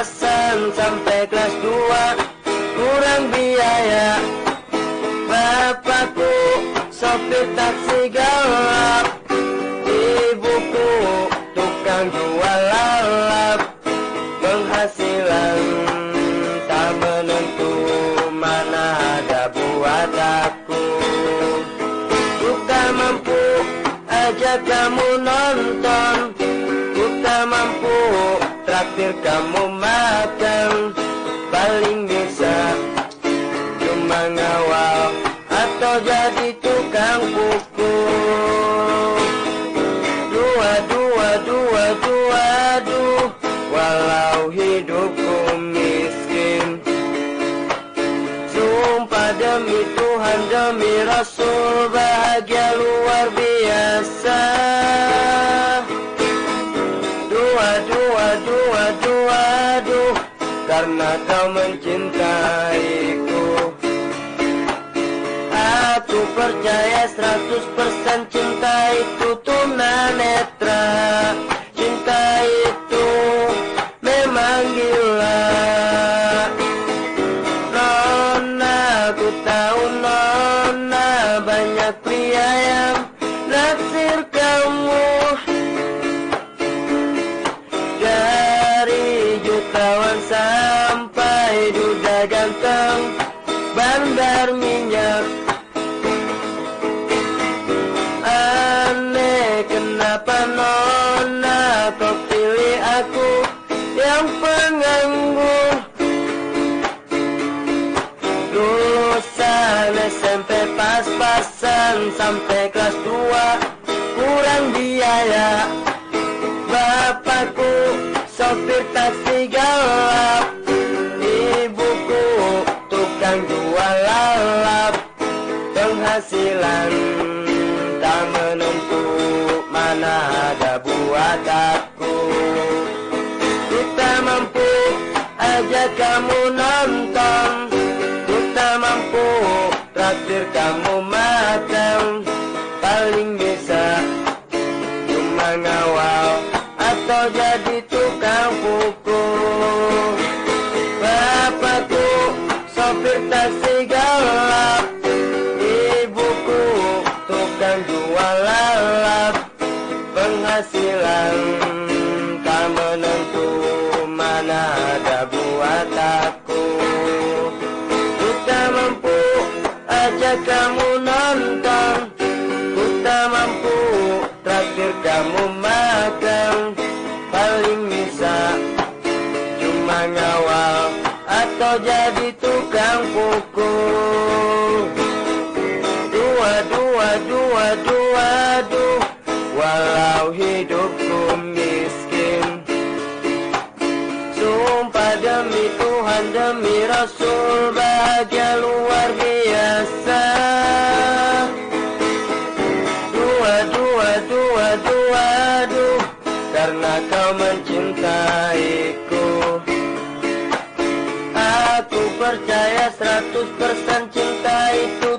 pas-pasan sampai kelas 2 Kurang biaya. Bapakku sopir taksi galap Ibuku tukang jual lalap. Penghasilan tak menentu Mana ada buat aku. Ku mampu ajak kamu nonton. Ku mampu traktir kamu makan. Paling bisa cuma ngawal Atau jadi tukang pukul. Dua, dua, dua, dua, duh Walau hidupku miskin. Sumpah demi Tuhan demi Rasul Karena kau mencintaiku. Aku percaya 100% cinta itu tunanetra Cinta itu memang gila. Nona, aku tahu Nona Banyak pria yang naksir kamu. Dari jutawan sampai Bandar minyak. Aneh kenapa nona kau pilih aku yang penganggur Lulusan SMP pas-pasan sampai kelas 2 Kurang biaya. Bapakku sopir taksi galap Mana ada buat aku Ku tak mampu ajak kamu nonton. Ku tak mampu traktir kamu makan Paling bisa cuma ngawal Atau jadi tukang kamu nonton Ku tak mampu traktir kamu makan. Paling bisa cuma ngawal Atau jadi tukang pukul. Dua, dua, dua, dua, duh Walau hidupku miskin. Sumpah demi Tuhan demi Rasul Bahagia luar biasa Karena kau mencintaiku. Aku percaya 100% cinta itu